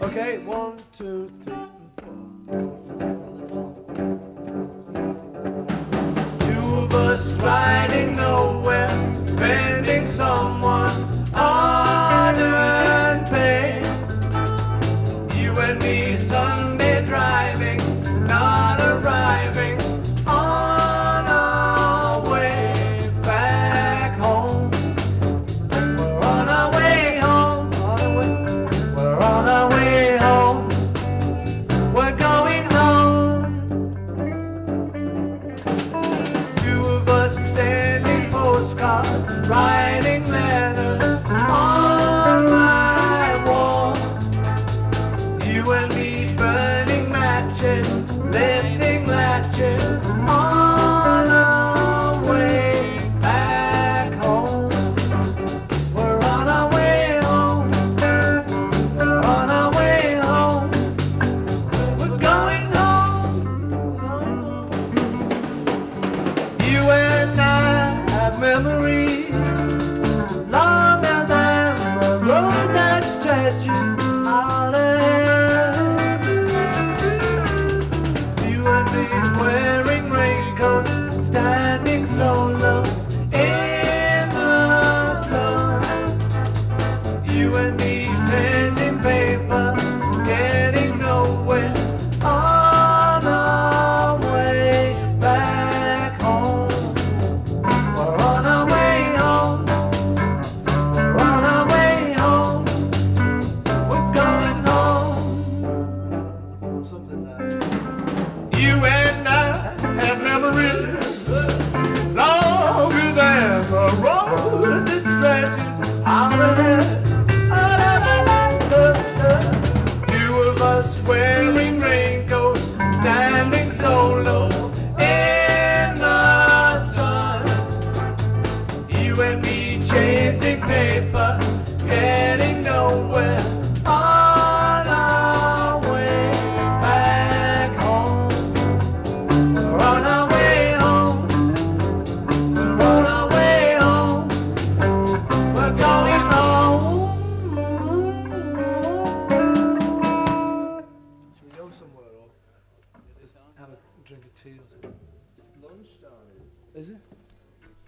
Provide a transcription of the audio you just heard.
Okay, one, two, three, four. Two of us riding nowhere, spending someone's hard-earned. You and me Sunday driving, postcards, writing letters on my wall. You and me memories longer than the road that stretches out ahead. Of us wearing raincoats, standing solo in the sun. You and me chasing paper, yeah. have a drink of tea or something. Lunchtime. Is it?